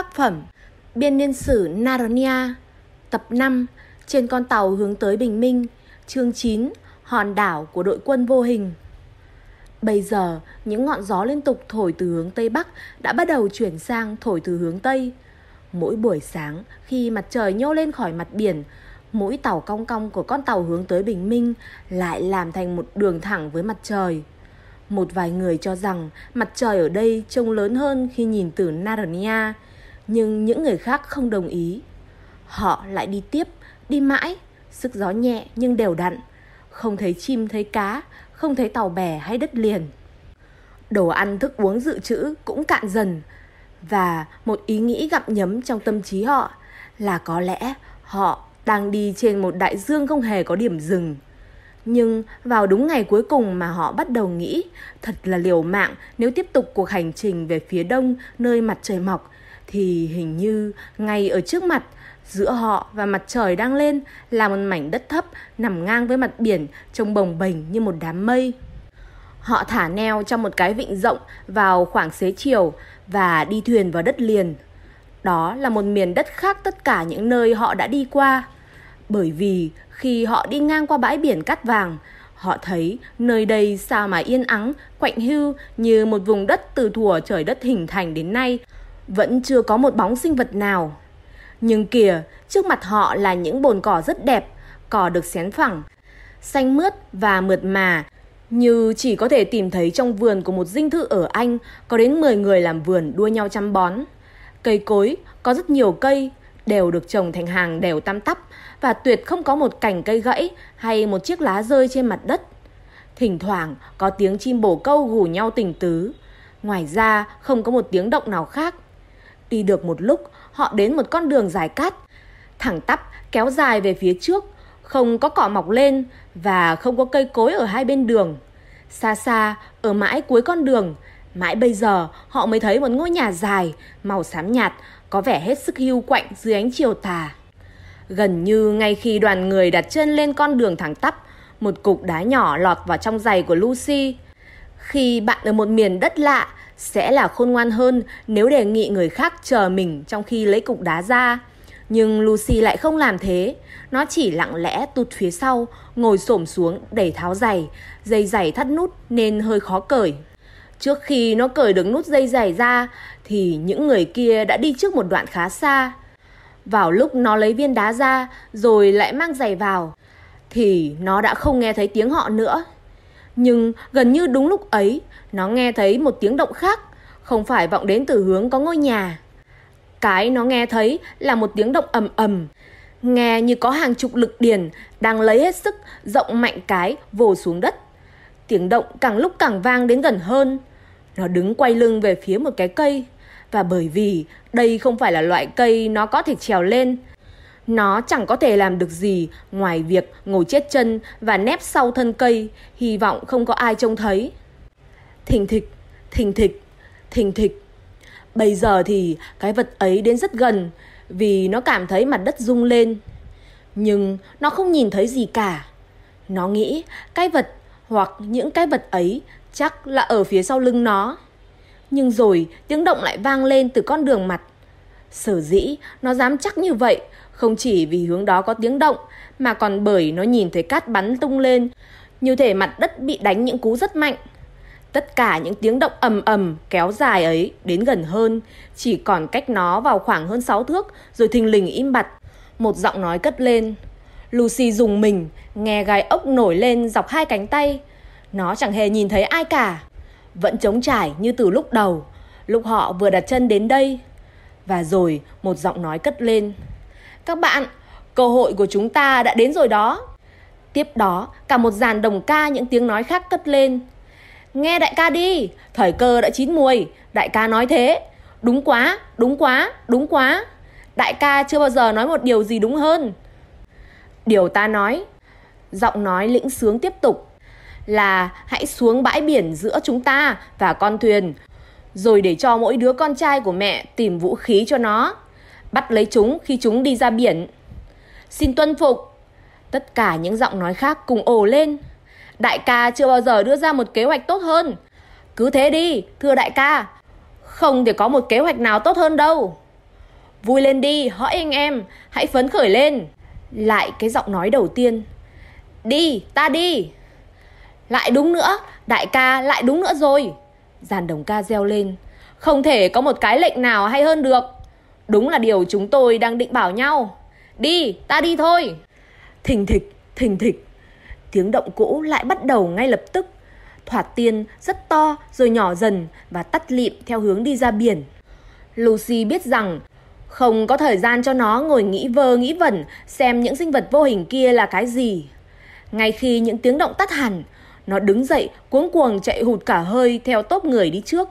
tác phẩm Biên niên sử Narnia Tập 5 Trên con tàu hướng tới bình minh Chương 9 Hòn đảo của đội quân vô hình Bây giờ, những ngọn gió liên tục thổi từ hướng Tây Bắc đã bắt đầu chuyển sang thổi từ hướng Tây. Mỗi buổi sáng, khi mặt trời nhô lên khỏi mặt biển, mũi tàu cong cong của con tàu hướng tới bình minh lại làm thành một đường thẳng với mặt trời. Một vài người cho rằng mặt trời ở đây trông lớn hơn khi nhìn từ Narnia, nhưng những người khác không đồng ý. Họ lại đi tiếp, đi mãi, sức gió nhẹ nhưng đều đặn, không thấy chim thấy cá, không thấy tàu bè hay đất liền. Đồ ăn thức uống dự trữ cũng cạn dần và một ý nghĩ gặm nhấm trong tâm trí họ là có lẽ họ đang đi trên một đại dương không hề có điểm dừng. Nhưng vào đúng ngày cuối cùng mà họ bắt đầu nghĩ thật là liều mạng nếu tiếp tục cuộc hành trình về phía đông nơi mặt trời mọc thì hình như ngay ở trước mặt giữa họ và mặt trời đang lên là một mảnh đất thấp nằm ngang với mặt biển trông bồng bềnh như một đám mây. Họ thả neo trong một cái vịnh rộng vào khoảng xế chiều và đi thuyền vào đất liền. Đó là một miền đất khác tất cả những nơi họ đã đi qua. Bởi vì khi họ đi ngang qua bãi biển cát vàng, họ thấy nơi đây sao mà yên ắng, quạnh hưu như một vùng đất từ thuở trời đất hình thành đến nay, vẫn chưa có một bóng sinh vật nào. Nhưng kìa, trước mặt họ là những bồn cỏ rất đẹp, cỏ được xén phẳng, xanh mướt và mượt mà, như chỉ có thể tìm thấy trong vườn của một dinh thự ở Anh có đến 10 người làm vườn đua nhau chăm bón. Cây cối, có rất nhiều cây, đều được trồng thành hàng đều tam tắp và tuyệt không có một cành cây gãy hay một chiếc lá rơi trên mặt đất. Thỉnh thoảng có tiếng chim bồ câu gù nhau tình tứ. Ngoài ra không có một tiếng động nào khác. Đi được một lúc, họ đến một con đường dài cát, thẳng tắp kéo dài về phía trước, không có cỏ mọc lên và không có cây cối ở hai bên đường. Xa xa, ở mãi cuối con đường, mãi bây giờ họ mới thấy một ngôi nhà dài, màu xám nhạt, có vẻ hết sức hưu quạnh dưới ánh chiều tà. Gần như ngay khi đoàn người đặt chân lên con đường thẳng tắp, một cục đá nhỏ lọt vào trong giày của Lucy. Khi bạn ở một miền đất lạ, sẽ là khôn ngoan hơn nếu đề nghị người khác chờ mình trong khi lấy cục đá ra. Nhưng Lucy lại không làm thế. Nó chỉ lặng lẽ tụt phía sau, ngồi xổm xuống để tháo giày. Dây giày thắt nút nên hơi khó cởi. Trước khi nó cởi được nút dây giày ra thì những người kia đã đi trước một đoạn khá xa. Vào lúc nó lấy viên đá ra rồi lại mang giày vào thì nó đã không nghe thấy tiếng họ nữa. Nhưng gần như đúng lúc ấy, nó nghe thấy một tiếng động khác, không phải vọng đến từ hướng có ngôi nhà. Cái nó nghe thấy là một tiếng động ầm ầm, nghe như có hàng chục lực điền đang lấy hết sức rộng mạnh cái vồ xuống đất. Tiếng động càng lúc càng vang đến gần hơn. Nó đứng quay lưng về phía một cái cây và bởi vì đây không phải là loại cây nó có thể trèo lên nó chẳng có thể làm được gì ngoài việc ngồi chết chân và nép sau thân cây, hy vọng không có ai trông thấy. Thình thịch, thình thịch, thình thịch. Bây giờ thì cái vật ấy đến rất gần vì nó cảm thấy mặt đất rung lên. Nhưng nó không nhìn thấy gì cả. Nó nghĩ cái vật hoặc những cái vật ấy chắc là ở phía sau lưng nó. Nhưng rồi tiếng động lại vang lên từ con đường mặt. Sở dĩ nó dám chắc như vậy không chỉ vì hướng đó có tiếng động mà còn bởi nó nhìn thấy cát bắn tung lên, như thể mặt đất bị đánh những cú rất mạnh. Tất cả những tiếng động ầm ầm kéo dài ấy đến gần hơn, chỉ còn cách nó vào khoảng hơn 6 thước rồi thình lình im bặt. Một giọng nói cất lên. Lucy dùng mình, nghe gai ốc nổi lên dọc hai cánh tay. Nó chẳng hề nhìn thấy ai cả. Vẫn trống trải như từ lúc đầu, lúc họ vừa đặt chân đến đây. Và rồi một giọng nói cất lên. Các bạn, cơ hội của chúng ta đã đến rồi đó. Tiếp đó, cả một dàn đồng ca những tiếng nói khác cất lên. Nghe đại ca đi, thời cơ đã chín mùi, đại ca nói thế. Đúng quá, đúng quá, đúng quá. Đại ca chưa bao giờ nói một điều gì đúng hơn. Điều ta nói, giọng nói lĩnh sướng tiếp tục, là hãy xuống bãi biển giữa chúng ta và con thuyền, rồi để cho mỗi đứa con trai của mẹ tìm vũ khí cho nó bắt lấy chúng khi chúng đi ra biển. Xin tuân phục. Tất cả những giọng nói khác cùng ồ lên. Đại ca chưa bao giờ đưa ra một kế hoạch tốt hơn. Cứ thế đi, thưa đại ca. Không thể có một kế hoạch nào tốt hơn đâu. Vui lên đi, hỡi anh em, hãy phấn khởi lên. Lại cái giọng nói đầu tiên. Đi, ta đi. Lại đúng nữa, đại ca lại đúng nữa rồi. Giàn đồng ca reo lên. Không thể có một cái lệnh nào hay hơn được. Đúng là điều chúng tôi đang định bảo nhau. Đi, ta đi thôi. Thình thịch, thình thịch. Tiếng động cũ lại bắt đầu ngay lập tức. Thoạt tiên rất to rồi nhỏ dần và tắt lịm theo hướng đi ra biển. Lucy biết rằng không có thời gian cho nó ngồi nghĩ vơ nghĩ vẩn xem những sinh vật vô hình kia là cái gì. Ngay khi những tiếng động tắt hẳn, nó đứng dậy cuống cuồng chạy hụt cả hơi theo tốp người đi trước.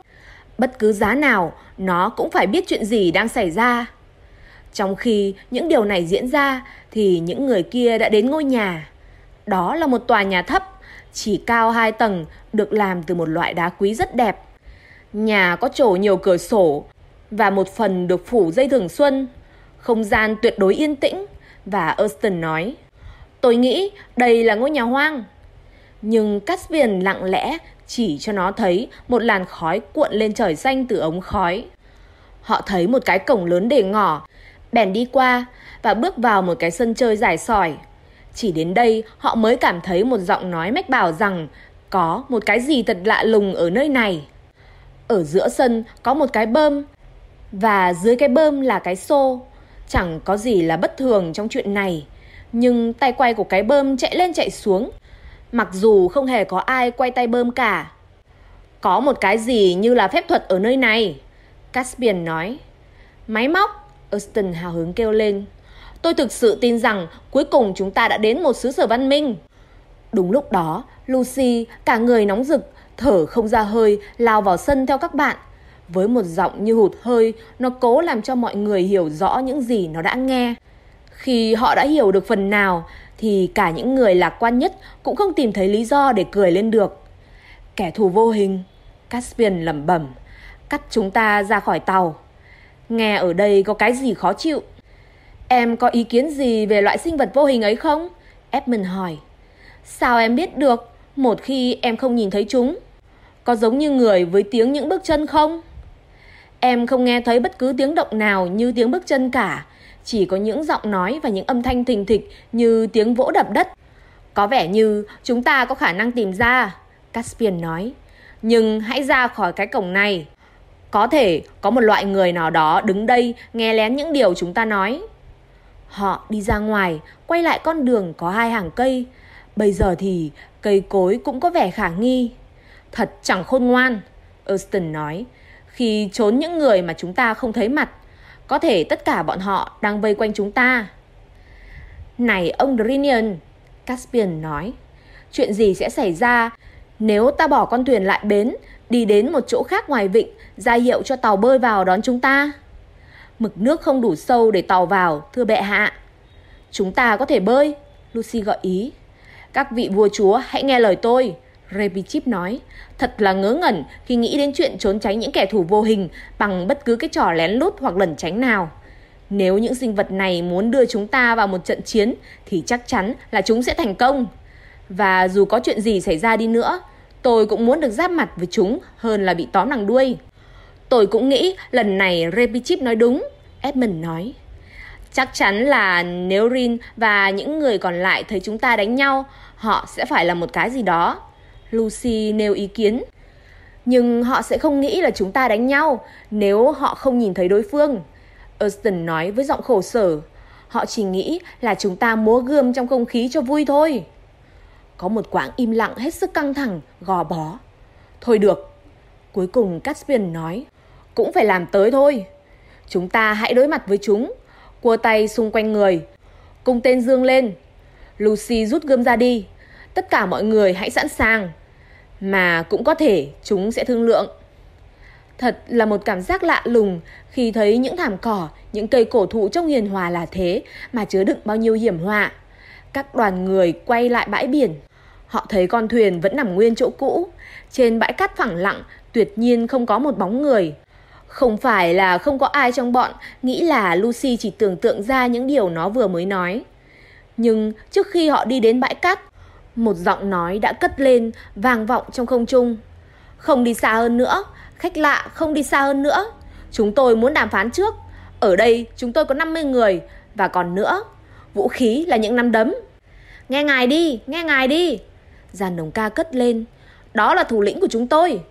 Bất cứ giá nào, nó cũng phải biết chuyện gì đang xảy ra. Trong khi những điều này diễn ra thì những người kia đã đến ngôi nhà. Đó là một tòa nhà thấp, chỉ cao hai tầng, được làm từ một loại đá quý rất đẹp. Nhà có chỗ nhiều cửa sổ và một phần được phủ dây thường xuân. Không gian tuyệt đối yên tĩnh và Austin nói Tôi nghĩ đây là ngôi nhà hoang. Nhưng Caspian lặng lẽ chỉ cho nó thấy một làn khói cuộn lên trời xanh từ ống khói. Họ thấy một cái cổng lớn để ngỏ, bèn đi qua và bước vào một cái sân chơi dài sỏi. Chỉ đến đây họ mới cảm thấy một giọng nói mách bảo rằng có một cái gì thật lạ lùng ở nơi này. Ở giữa sân có một cái bơm và dưới cái bơm là cái xô. Chẳng có gì là bất thường trong chuyện này. Nhưng tay quay của cái bơm chạy lên chạy xuống. Mặc dù không hề có ai quay tay bơm cả. Có một cái gì như là phép thuật ở nơi này. Caspian nói. Máy móc, Austin hào hứng kêu lên. Tôi thực sự tin rằng cuối cùng chúng ta đã đến một xứ sở văn minh. Đúng lúc đó, Lucy, cả người nóng rực, thở không ra hơi, lao vào sân theo các bạn. Với một giọng như hụt hơi, nó cố làm cho mọi người hiểu rõ những gì nó đã nghe. Khi họ đã hiểu được phần nào, thì cả những người lạc quan nhất cũng không tìm thấy lý do để cười lên được. Kẻ thù vô hình, Caspian lẩm bẩm, cắt chúng ta ra khỏi tàu. Nghe ở đây có cái gì khó chịu? Em có ý kiến gì về loại sinh vật vô hình ấy không? Edmund hỏi. Sao em biết được một khi em không nhìn thấy chúng? Có giống như người với tiếng những bước chân không? Em không nghe thấy bất cứ tiếng động nào như tiếng bước chân cả, chỉ có những giọng nói và những âm thanh thình thịch như tiếng vỗ đập đất. Có vẻ như chúng ta có khả năng tìm ra, Caspian nói. Nhưng hãy ra khỏi cái cổng này. Có thể có một loại người nào đó đứng đây nghe lén những điều chúng ta nói. Họ đi ra ngoài, quay lại con đường có hai hàng cây. Bây giờ thì cây cối cũng có vẻ khả nghi. Thật chẳng khôn ngoan, Austin nói, khi trốn những người mà chúng ta không thấy mặt. Có thể tất cả bọn họ đang vây quanh chúng ta. Này ông Drinian, Caspian nói, chuyện gì sẽ xảy ra nếu ta bỏ con thuyền lại bến, đi đến một chỗ khác ngoài vịnh, ra hiệu cho tàu bơi vào đón chúng ta? Mực nước không đủ sâu để tàu vào, thưa bệ hạ. Chúng ta có thể bơi, Lucy gợi ý. Các vị vua chúa hãy nghe lời tôi, Rebichip nói. Thật là ngớ ngẩn khi nghĩ đến chuyện trốn tránh những kẻ thù vô hình bằng bất cứ cái trò lén lút hoặc lẩn tránh nào. Nếu những sinh vật này muốn đưa chúng ta vào một trận chiến thì chắc chắn là chúng sẽ thành công. Và dù có chuyện gì xảy ra đi nữa, tôi cũng muốn được giáp mặt với chúng hơn là bị tóm đằng đuôi. Tôi cũng nghĩ lần này Rebichip nói đúng, Edmund nói. Chắc chắn là nếu Rin và những người còn lại thấy chúng ta đánh nhau, họ sẽ phải là một cái gì đó. Lucy nêu ý kiến. Nhưng họ sẽ không nghĩ là chúng ta đánh nhau nếu họ không nhìn thấy đối phương. Austin nói với giọng khổ sở. Họ chỉ nghĩ là chúng ta múa gươm trong không khí cho vui thôi. Có một quãng im lặng hết sức căng thẳng, gò bó. Thôi được. Cuối cùng Caspian nói. Cũng phải làm tới thôi. Chúng ta hãy đối mặt với chúng. Cua tay xung quanh người. Cung tên dương lên. Lucy rút gươm ra đi. Tất cả mọi người hãy sẵn sàng. Mà cũng có thể chúng sẽ thương lượng. Thật là một cảm giác lạ lùng khi thấy những thảm cỏ, những cây cổ thụ trong hiền hòa là thế mà chứa đựng bao nhiêu hiểm họa. Các đoàn người quay lại bãi biển. Họ thấy con thuyền vẫn nằm nguyên chỗ cũ. Trên bãi cát phẳng lặng, tuyệt nhiên không có một bóng người. Không phải là không có ai trong bọn nghĩ là Lucy chỉ tưởng tượng ra những điều nó vừa mới nói. Nhưng trước khi họ đi đến bãi cát, một giọng nói đã cất lên, vang vọng trong không trung. Không đi xa hơn nữa, khách lạ không đi xa hơn nữa. Chúng tôi muốn đàm phán trước. Ở đây chúng tôi có 50 người và còn nữa, vũ khí là những nắm đấm. Nghe ngài đi, nghe ngài đi. Giàn đồng ca cất lên. Đó là thủ lĩnh của chúng tôi.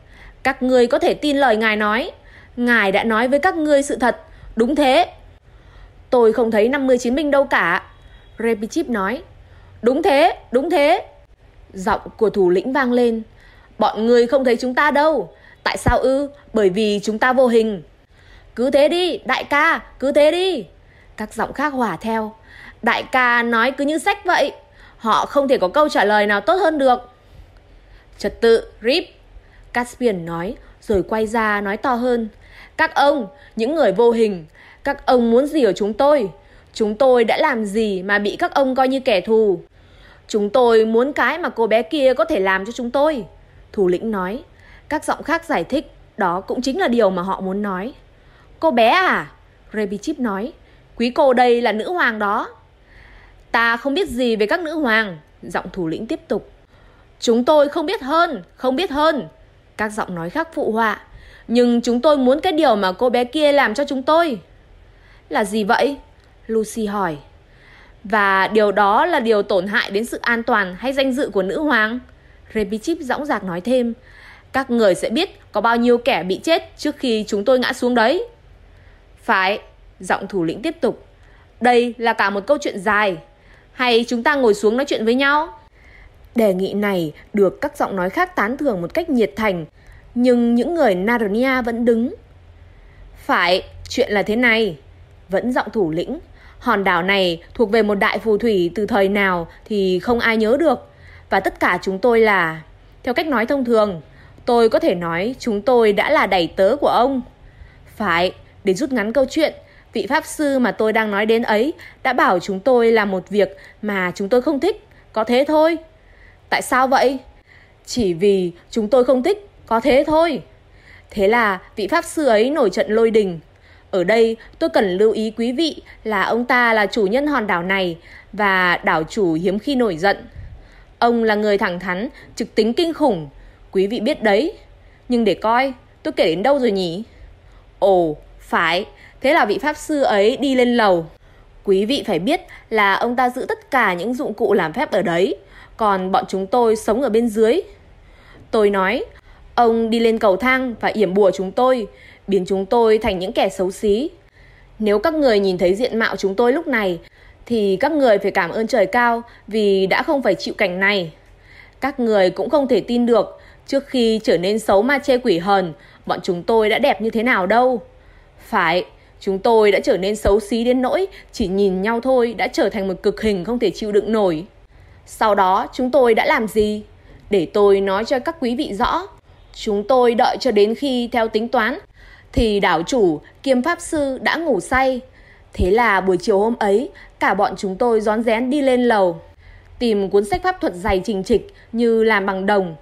Các ngươi có thể tin lời ngài nói. Ngài đã nói với các ngươi sự thật. Đúng thế. Tôi không thấy 50 chiến binh đâu cả. Repichip nói. Đúng thế, đúng thế. Giọng của thủ lĩnh vang lên. Bọn người không thấy chúng ta đâu. Tại sao ư? Bởi vì chúng ta vô hình. Cứ thế đi, đại ca, cứ thế đi. Các giọng khác hòa theo. Đại ca nói cứ như sách vậy. Họ không thể có câu trả lời nào tốt hơn được. Trật tự, Rip. Caspian nói, rồi quay ra nói to hơn. Các ông, những người vô hình, các ông muốn gì ở chúng tôi? Chúng tôi đã làm gì mà bị các ông coi như kẻ thù? Chúng tôi muốn cái mà cô bé kia có thể làm cho chúng tôi. Thủ lĩnh nói. Các giọng khác giải thích, đó cũng chính là điều mà họ muốn nói. Cô bé à? Rebichip nói. Quý cô đây là nữ hoàng đó. Ta không biết gì về các nữ hoàng. Giọng thủ lĩnh tiếp tục. Chúng tôi không biết hơn, không biết hơn. Các giọng nói khác phụ họa. Nhưng chúng tôi muốn cái điều mà cô bé kia làm cho chúng tôi. Là gì vậy? Lucy hỏi. Và điều đó là điều tổn hại đến sự an toàn hay danh dự của nữ hoàng? Rebichip dõng dạc nói thêm. Các người sẽ biết có bao nhiêu kẻ bị chết trước khi chúng tôi ngã xuống đấy. Phải, giọng thủ lĩnh tiếp tục. Đây là cả một câu chuyện dài. Hay chúng ta ngồi xuống nói chuyện với nhau? Đề nghị này được các giọng nói khác tán thưởng một cách nhiệt thành, nhưng những người Narnia vẫn đứng. Phải, chuyện là thế này. Vẫn giọng thủ lĩnh. Hòn đảo này thuộc về một đại phù thủy từ thời nào thì không ai nhớ được. Và tất cả chúng tôi là... Theo cách nói thông thường, tôi có thể nói chúng tôi đã là đẩy tớ của ông. Phải, để rút ngắn câu chuyện, vị pháp sư mà tôi đang nói đến ấy đã bảo chúng tôi làm một việc mà chúng tôi không thích. Có thế thôi. Tại sao vậy? Chỉ vì chúng tôi không thích, có thế thôi. Thế là vị pháp sư ấy nổi trận lôi đình. Ở đây tôi cần lưu ý quý vị là ông ta là chủ nhân hòn đảo này và đảo chủ hiếm khi nổi giận. Ông là người thẳng thắn, trực tính kinh khủng. Quý vị biết đấy. Nhưng để coi, tôi kể đến đâu rồi nhỉ? Ồ, phải, thế là vị pháp sư ấy đi lên lầu. Quý vị phải biết là ông ta giữ tất cả những dụng cụ làm phép ở đấy, còn bọn chúng tôi sống ở bên dưới. Tôi nói, ông đi lên cầu thang và yểm bùa chúng tôi, biến chúng tôi thành những kẻ xấu xí. Nếu các người nhìn thấy diện mạo chúng tôi lúc này, thì các người phải cảm ơn trời cao vì đã không phải chịu cảnh này. Các người cũng không thể tin được trước khi trở nên xấu ma chê quỷ hờn, bọn chúng tôi đã đẹp như thế nào đâu. Phải, chúng tôi đã trở nên xấu xí đến nỗi chỉ nhìn nhau thôi đã trở thành một cực hình không thể chịu đựng nổi. Sau đó chúng tôi đã làm gì? Để tôi nói cho các quý vị rõ. Chúng tôi đợi cho đến khi theo tính toán thì đảo chủ kiêm pháp sư đã ngủ say. Thế là buổi chiều hôm ấy, cả bọn chúng tôi rón rén đi lên lầu, tìm cuốn sách pháp thuật dày trình trịch như làm bằng đồng,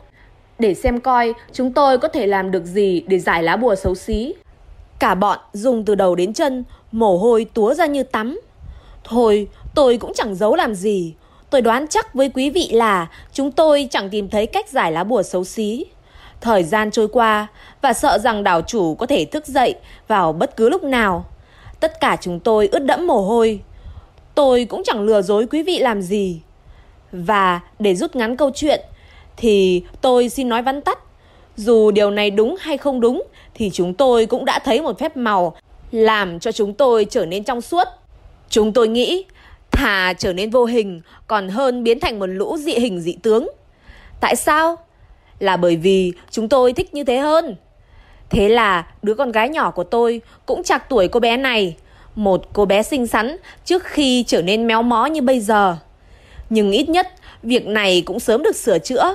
để xem coi chúng tôi có thể làm được gì để giải lá bùa xấu xí. Cả bọn dùng từ đầu đến chân, mồ hôi túa ra như tắm. Thôi, tôi cũng chẳng giấu làm gì. Tôi đoán chắc với quý vị là chúng tôi chẳng tìm thấy cách giải lá bùa xấu xí. Thời gian trôi qua và sợ rằng đảo chủ có thể thức dậy vào bất cứ lúc nào. Tất cả chúng tôi ướt đẫm mồ hôi. Tôi cũng chẳng lừa dối quý vị làm gì. Và để rút ngắn câu chuyện, thì tôi xin nói vắn tắt. Dù điều này đúng hay không đúng, thì chúng tôi cũng đã thấy một phép màu làm cho chúng tôi trở nên trong suốt. Chúng tôi nghĩ thà trở nên vô hình, còn hơn biến thành một lũ dị hình dị tướng. Tại sao? Là bởi vì chúng tôi thích như thế hơn. Thế là đứa con gái nhỏ của tôi cũng chạc tuổi cô bé này, một cô bé xinh xắn trước khi trở nên méo mó như bây giờ. Nhưng ít nhất việc này cũng sớm được sửa chữa.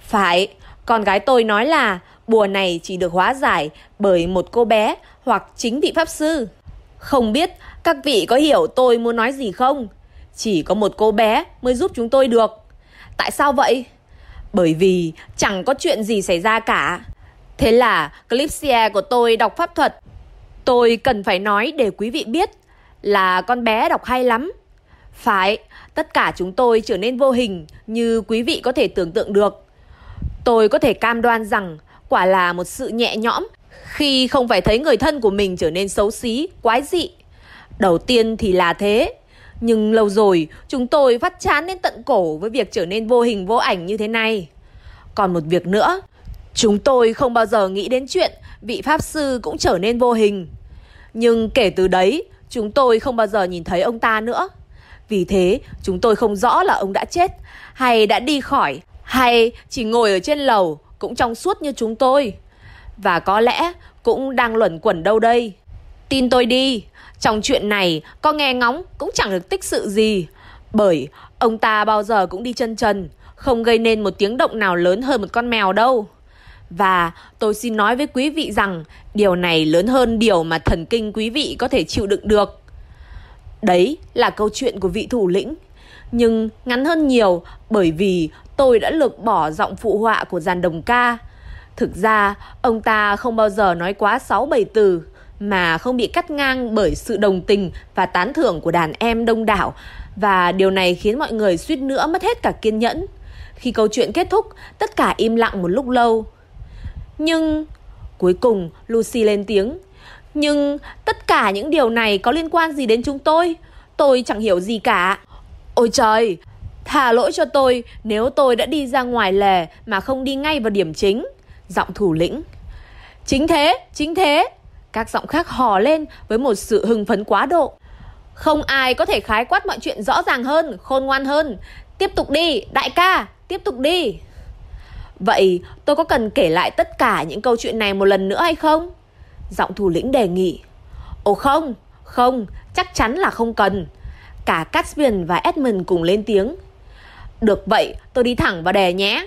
Phải, con gái tôi nói là bùa này chỉ được hóa giải bởi một cô bé hoặc chính vị pháp sư. Không biết các vị có hiểu tôi muốn nói gì không? Chỉ có một cô bé mới giúp chúng tôi được. Tại sao vậy? Bởi vì chẳng có chuyện gì xảy ra cả. Thế là clip share của tôi đọc pháp thuật. Tôi cần phải nói để quý vị biết là con bé đọc hay lắm. Phải, tất cả chúng tôi trở nên vô hình như quý vị có thể tưởng tượng được. Tôi có thể cam đoan rằng quả là một sự nhẹ nhõm khi không phải thấy người thân của mình trở nên xấu xí, quái dị. Đầu tiên thì là thế, nhưng lâu rồi chúng tôi phát chán đến tận cổ với việc trở nên vô hình vô ảnh như thế này. Còn một việc nữa, chúng tôi không bao giờ nghĩ đến chuyện vị Pháp Sư cũng trở nên vô hình. Nhưng kể từ đấy, chúng tôi không bao giờ nhìn thấy ông ta nữa. Vì thế, chúng tôi không rõ là ông đã chết, hay đã đi khỏi, hay chỉ ngồi ở trên lầu, cũng trong suốt như chúng tôi. Và có lẽ cũng đang luẩn quẩn đâu đây. Tin tôi đi, trong chuyện này có nghe ngóng cũng chẳng được tích sự gì. Bởi ông ta bao giờ cũng đi chân trần, không gây nên một tiếng động nào lớn hơn một con mèo đâu. Và tôi xin nói với quý vị rằng điều này lớn hơn điều mà thần kinh quý vị có thể chịu đựng được. Đấy là câu chuyện của vị thủ lĩnh. Nhưng ngắn hơn nhiều bởi vì tôi đã lược bỏ giọng phụ họa của dàn đồng ca. Thực ra, ông ta không bao giờ nói quá 6-7 từ mà không bị cắt ngang bởi sự đồng tình và tán thưởng của đàn em đông đảo và điều này khiến mọi người suýt nữa mất hết cả kiên nhẫn. Khi câu chuyện kết thúc, tất cả im lặng một lúc lâu. Nhưng cuối cùng Lucy lên tiếng. Nhưng tất cả những điều này có liên quan gì đến chúng tôi? Tôi chẳng hiểu gì cả. Ôi trời, thả lỗi cho tôi nếu tôi đã đi ra ngoài lề mà không đi ngay vào điểm chính. Giọng thủ lĩnh. Chính thế, chính thế. Các giọng khác hò lên với một sự hưng phấn quá độ. Không ai có thể khái quát mọi chuyện rõ ràng hơn, khôn ngoan hơn. Tiếp tục đi, đại ca, tiếp tục đi. Vậy tôi có cần kể lại tất cả những câu chuyện này một lần nữa hay không? Giọng thủ lĩnh đề nghị. Ồ không, không, chắc chắn là không cần. Cả Caspian và Edmund cùng lên tiếng. Được vậy, tôi đi thẳng vào đề nhé.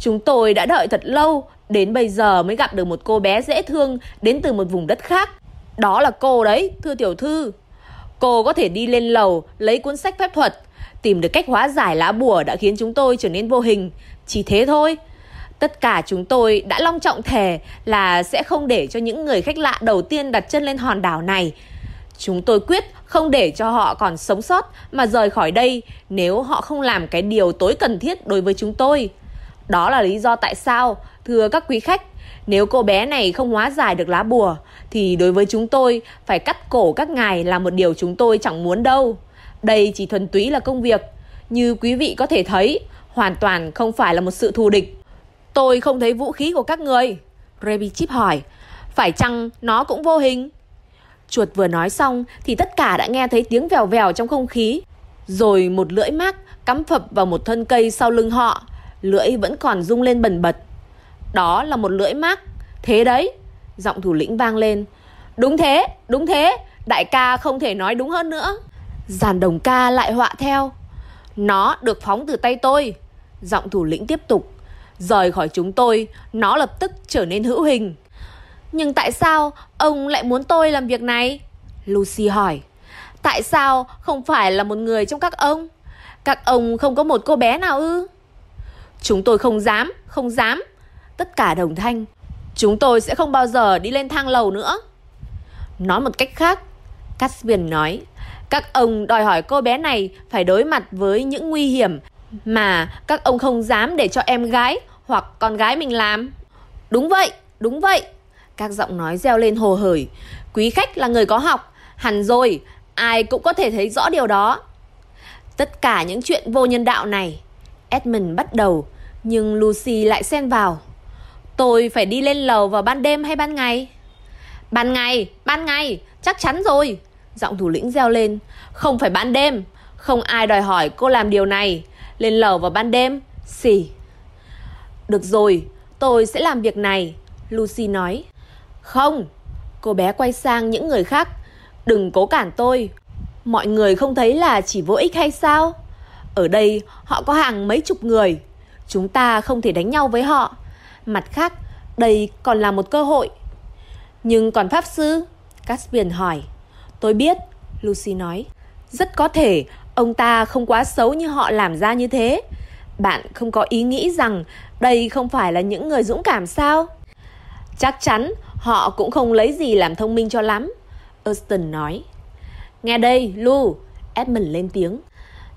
Chúng tôi đã đợi thật lâu, đến bây giờ mới gặp được một cô bé dễ thương đến từ một vùng đất khác. Đó là cô đấy, thưa tiểu thư. Cô có thể đi lên lầu, lấy cuốn sách phép thuật, tìm được cách hóa giải lá bùa đã khiến chúng tôi trở nên vô hình. Chỉ thế thôi. Tất cả chúng tôi đã long trọng thề là sẽ không để cho những người khách lạ đầu tiên đặt chân lên hòn đảo này. Chúng tôi quyết không để cho họ còn sống sót mà rời khỏi đây nếu họ không làm cái điều tối cần thiết đối với chúng tôi. Đó là lý do tại sao, thưa các quý khách, nếu cô bé này không hóa giải được lá bùa thì đối với chúng tôi phải cắt cổ các ngài là một điều chúng tôi chẳng muốn đâu. Đây chỉ thuần túy là công việc. Như quý vị có thể thấy, hoàn toàn không phải là một sự thù địch. Tôi không thấy vũ khí của các người. Raby Chip hỏi, phải chăng nó cũng vô hình? Chuột vừa nói xong thì tất cả đã nghe thấy tiếng vèo vèo trong không khí. Rồi một lưỡi mác cắm phập vào một thân cây sau lưng họ. Lưỡi vẫn còn rung lên bần bật. Đó là một lưỡi mác. Thế đấy. Giọng thủ lĩnh vang lên. Đúng thế, đúng thế. Đại ca không thể nói đúng hơn nữa. Giàn đồng ca lại họa theo. Nó được phóng từ tay tôi. Giọng thủ lĩnh tiếp tục. Rời khỏi chúng tôi, nó lập tức trở nên hữu hình. Nhưng tại sao ông lại muốn tôi làm việc này? Lucy hỏi. Tại sao không phải là một người trong các ông? Các ông không có một cô bé nào ư? Chúng tôi không dám, không dám. Tất cả đồng thanh. Chúng tôi sẽ không bao giờ đi lên thang lầu nữa. Nói một cách khác, Caspian nói, các ông đòi hỏi cô bé này phải đối mặt với những nguy hiểm mà các ông không dám để cho em gái hoặc con gái mình làm. Đúng vậy, đúng vậy. Các giọng nói reo lên hồ hởi. Quý khách là người có học, hẳn rồi, ai cũng có thể thấy rõ điều đó. Tất cả những chuyện vô nhân đạo này, Edmund bắt đầu, nhưng Lucy lại xen vào. Tôi phải đi lên lầu vào ban đêm hay ban ngày? Ban ngày, ban ngày, chắc chắn rồi. Giọng thủ lĩnh reo lên. Không phải ban đêm, không ai đòi hỏi cô làm điều này. Lên lầu vào ban đêm, xì. Được rồi, tôi sẽ làm việc này, Lucy nói. Không, cô bé quay sang những người khác. Đừng cố cản tôi. Mọi người không thấy là chỉ vô ích hay sao? Ở đây họ có hàng mấy chục người. Chúng ta không thể đánh nhau với họ. Mặt khác, đây còn là một cơ hội. Nhưng còn Pháp Sư? Caspian hỏi. Tôi biết, Lucy nói. Rất có thể ông ta không quá xấu như họ làm ra như thế. Bạn không có ý nghĩ rằng đây không phải là những người dũng cảm sao? Chắc chắn họ cũng không lấy gì làm thông minh cho lắm. Austin nói. Nghe đây, Lu, Edmund lên tiếng.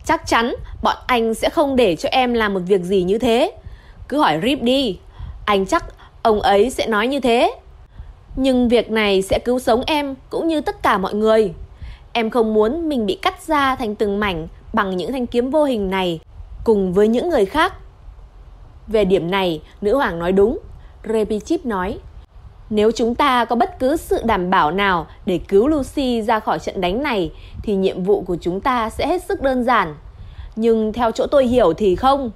Chắc chắn bọn anh sẽ không để cho em làm một việc gì như thế. Cứ hỏi Rip đi. Anh chắc ông ấy sẽ nói như thế. Nhưng việc này sẽ cứu sống em cũng như tất cả mọi người. Em không muốn mình bị cắt ra thành từng mảnh bằng những thanh kiếm vô hình này cùng với những người khác. Về điểm này, nữ hoàng nói đúng. Repichip nói, nếu chúng ta có bất cứ sự đảm bảo nào để cứu Lucy ra khỏi trận đánh này thì nhiệm vụ của chúng ta sẽ hết sức đơn giản. Nhưng theo chỗ tôi hiểu thì không.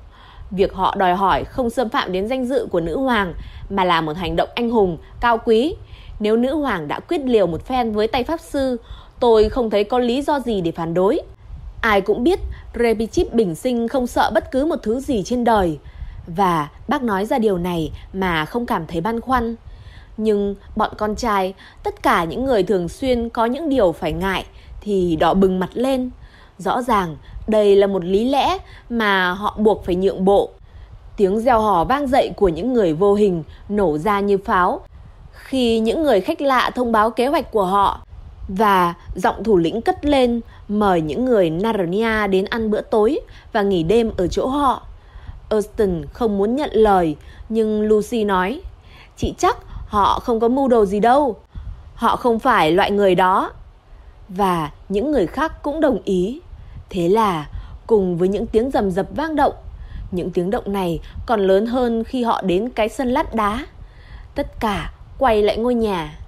Việc họ đòi hỏi không xâm phạm đến danh dự của nữ hoàng mà là một hành động anh hùng, cao quý. Nếu nữ hoàng đã quyết liều một phen với tay pháp sư, tôi không thấy có lý do gì để phản đối. Ai cũng biết Rebichip bình sinh không sợ bất cứ một thứ gì trên đời. Và bác nói ra điều này mà không cảm thấy băn khoăn. Nhưng bọn con trai, tất cả những người thường xuyên có những điều phải ngại thì đỏ bừng mặt lên. Rõ ràng đây là một lý lẽ mà họ buộc phải nhượng bộ. Tiếng reo hò vang dậy của những người vô hình nổ ra như pháo. Khi những người khách lạ thông báo kế hoạch của họ và giọng thủ lĩnh cất lên mời những người Narnia đến ăn bữa tối và nghỉ đêm ở chỗ họ. Austin không muốn nhận lời, nhưng Lucy nói, chị chắc họ không có mưu đồ gì đâu. Họ không phải loại người đó. Và những người khác cũng đồng ý. Thế là cùng với những tiếng rầm rập vang động, những tiếng động này còn lớn hơn khi họ đến cái sân lát đá. Tất cả quay lại ngôi nhà.